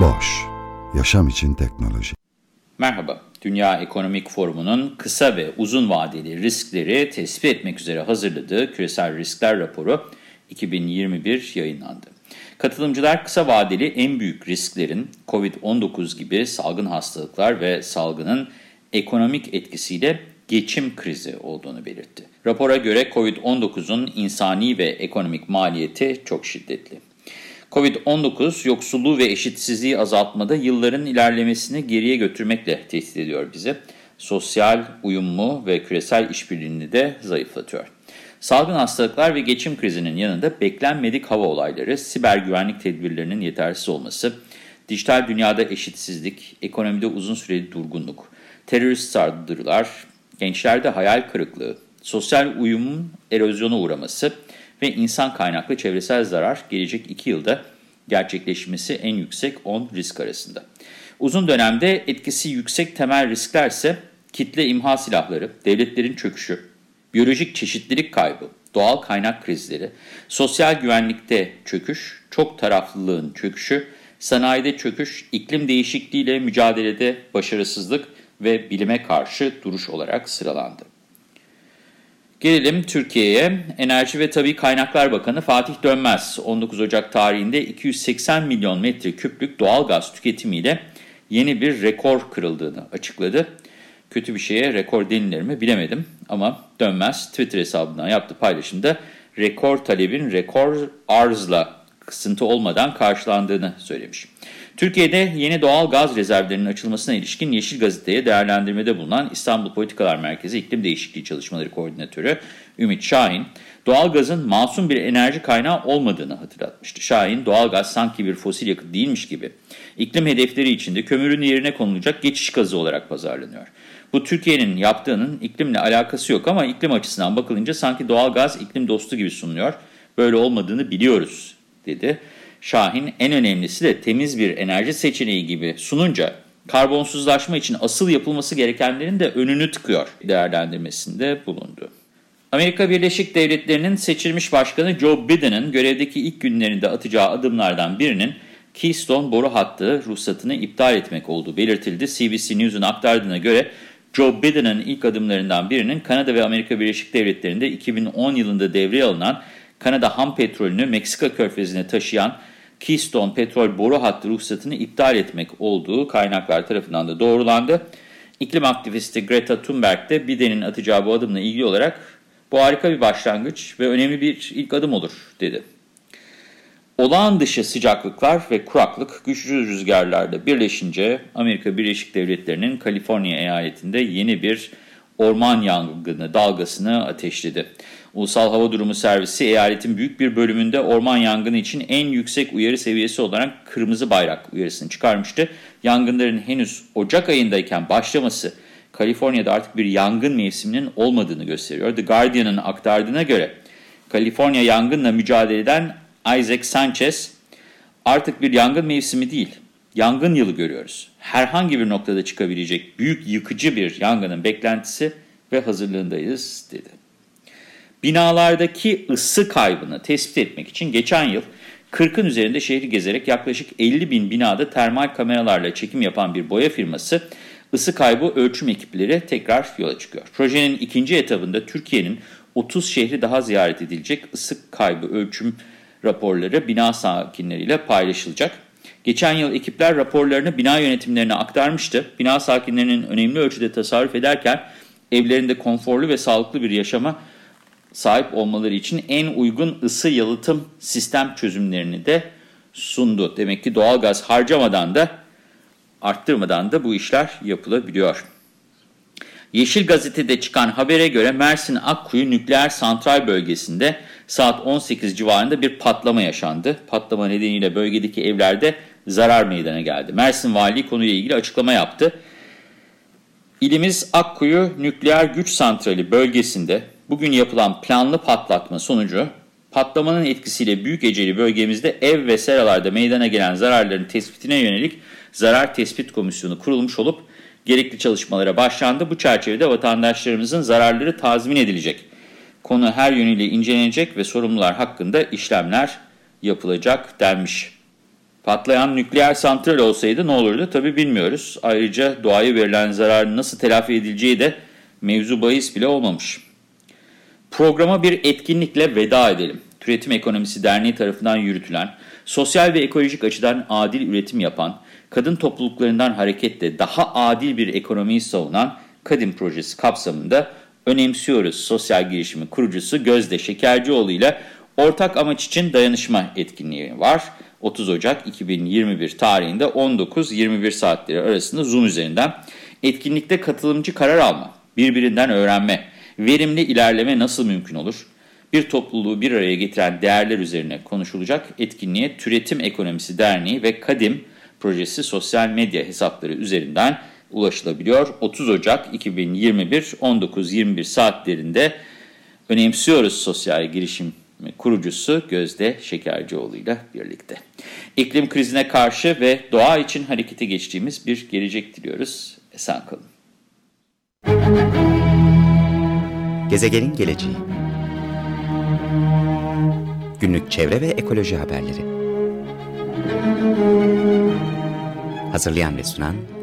Boş, yaşam için teknoloji. Merhaba, Dünya Ekonomik Forumu'nun kısa ve uzun vadeli riskleri tespit etmek üzere hazırladığı Küresel Riskler Raporu 2021 yayınlandı. Katılımcılar kısa vadeli en büyük risklerin COVID-19 gibi salgın hastalıklar ve salgının ekonomik etkisiyle geçim krizi olduğunu belirtti. Rapora göre COVID-19'un insani ve ekonomik maliyeti çok şiddetli. Covid-19 yoksulluğu ve eşitsizliği azaltmada yılların ilerlemesini geriye götürmekle tehdit ediyor bizi. Sosyal uyumu ve küresel işbirliğini de zayıflatıyor. Salgın hastalıklar ve geçim krizinin yanında beklenmedik hava olayları, siber güvenlik tedbirlerinin yetersiz olması, dijital dünyada eşitsizlik, ekonomide uzun süreli durgunluk, terörist saldırılar, gençlerde hayal kırıklığı, sosyal uyumun erozyona uğraması ve insan kaynaklı çevresel zarar gelecek 2 yılda gerçekleşmesi en yüksek 10 risk arasında. Uzun dönemde etkisi yüksek temel riskler ise kitle imha silahları, devletlerin çöküşü, biyolojik çeşitlilik kaybı, doğal kaynak krizleri, sosyal güvenlikte çöküş, çok taraflılığın çöküşü, sanayide çöküş, iklim değişikliğiyle mücadelede başarısızlık ve bilime karşı duruş olarak sıralandı. Gelelim Türkiye'ye. Enerji ve Tabi Kaynaklar Bakanı Fatih Dönmez 19 Ocak tarihinde 280 milyon metreküplük doğal gaz tüketimiyle yeni bir rekor kırıldığını açıkladı. Kötü bir şeye rekor denilir mi bilemedim ama Dönmez Twitter hesabından yaptığı paylaşımda rekor talebin rekor arzla kısıntı olmadan karşılandığını söylemiş. Türkiye'de yeni doğal gaz rezervlerinin açılmasına ilişkin Yeşil Gazete'ye değerlendirmede bulunan İstanbul Politikalar Merkezi İklim Değişikliği Çalışmaları Koordinatörü Ümit Şahin, doğal gazın masum bir enerji kaynağı olmadığını hatırlatmıştı. Şahin, doğal gaz sanki bir fosil yakıt değilmiş gibi iklim hedefleri içinde kömürün yerine konulacak geçiş gazı olarak pazarlanıyor. Bu Türkiye'nin yaptığının iklimle alakası yok ama iklim açısından bakılınca sanki doğal gaz iklim dostu gibi sunuluyor. Böyle olmadığını biliyoruz dedi. Şahin en önemlisi de temiz bir enerji seçeneği gibi sununca karbonsuzlaşma için asıl yapılması gerekenlerin de önünü tıkıyor değerlendirmesinde bulundu. Amerika Birleşik Devletleri'nin seçilmiş başkanı Joe Biden'ın görevdeki ilk günlerinde atacağı adımlardan birinin Keystone boru hattı ruhsatını iptal etmek olduğu belirtildi. CBC News'un aktardığına göre Joe Biden'ın ilk adımlarından birinin Kanada ve Amerika Birleşik Devletleri'nde 2010 yılında devreye alınan Kanada ham petrolünü Meksika körfezine taşıyan Keystone petrol boru hattı ruhsatını iptal etmek olduğu kaynaklar tarafından da doğrulandı. İklim aktivisti Greta Thunberg de Biden'in atacağı bu adımla ilgili olarak bu harika bir başlangıç ve önemli bir ilk adım olur dedi. Olağan dışı sıcaklıklar ve kuraklık güçlü rüzgarlarda birleşince Amerika Birleşik Devletleri'nin Kaliforniya eyaletinde yeni bir orman yangını dalgasını ateşledi. Ulusal Hava Durumu Servisi eyaletin büyük bir bölümünde orman yangını için en yüksek uyarı seviyesi olarak kırmızı bayrak uyarısını çıkarmıştı. Yangınların henüz Ocak ayındayken başlaması Kaliforniya'da artık bir yangın mevsiminin olmadığını gösteriyor. The Guardian'ın aktardığına göre Kaliforniya yangınla mücadele eden Isaac Sanchez artık bir yangın mevsimi değil, yangın yılı görüyoruz. Herhangi bir noktada çıkabilecek büyük yıkıcı bir yangının beklentisi ve hazırlığındayız dedi. Binalardaki ısı kaybını tespit etmek için geçen yıl 40'ın üzerinde şehri gezerek yaklaşık 50 bin binada termal kameralarla çekim yapan bir boya firması ısı kaybı ölçüm ekipleri tekrar yola çıkıyor. Projenin ikinci etabında Türkiye'nin 30 şehri daha ziyaret edilecek ısı kaybı ölçüm raporları bina sakinleriyle paylaşılacak. Geçen yıl ekipler raporlarını bina yönetimlerine aktarmıştı. Bina sakinlerinin önemli ölçüde tasarruf ederken evlerinde konforlu ve sağlıklı bir yaşama sahip olmaları için en uygun ısı yalıtım sistem çözümlerini de sundu. Demek ki doğalgaz harcamadan da arttırmadan da bu işler yapılabiliyor. Yeşil Gazete'de çıkan habere göre Mersin Akkuyu nükleer santral bölgesinde saat 18 civarında bir patlama yaşandı. Patlama nedeniyle bölgedeki evlerde zarar meydana geldi. Mersin Valiliği konuyla ilgili açıklama yaptı. İlimiz Akkuyu Nükleer Güç Santrali bölgesinde bugün yapılan planlı patlatma sonucu patlamanın etkisiyle Büyükeceli bölgemizde ev ve seralarda meydana gelen zararların tespitine yönelik zarar tespit komisyonu kurulmuş olup gerekli çalışmalara başlandı. Bu çerçevede vatandaşlarımızın zararları tazmin edilecek. Konu her yönüyle incelenecek ve sorumlular hakkında işlemler yapılacak denmiş. Patlayan nükleer santral olsaydı ne olurdu tabi bilmiyoruz. Ayrıca doğaya verilen zararın nasıl telafi edileceği de mevzu bahis bile olmamış. Programa bir etkinlikle veda edelim. Türetim Ekonomisi Derneği tarafından yürütülen, sosyal ve ekolojik açıdan adil üretim yapan, kadın topluluklarından hareketle daha adil bir ekonomiyi savunan Kadim Projesi kapsamında önemsiyoruz sosyal girişimi kurucusu Gözde Şekercioğlu ile ortak amaç için dayanışma etkinliği var. 30 Ocak 2021 tarihinde 19-21 saatleri arasında Zoom üzerinden etkinlikte katılımcı karar alma, birbirinden öğrenme, verimli ilerleme nasıl mümkün olur? Bir topluluğu bir araya getiren değerler üzerine konuşulacak etkinliğe Türetim Ekonomisi Derneği ve Kadim Projesi sosyal medya hesapları üzerinden ulaşılabiliyor. 30 Ocak 2021 19-21 saatlerinde önemsiyoruz sosyal girişim kurucusu Gözde Şekercioğlu ile birlikte. İklim krizine karşı ve doğa için harekete geçtiğimiz bir gelecek diliyoruz. Esen kalın. Gezegenin geleceği Günlük çevre ve ekoloji haberleri Hazırlayan ve sunan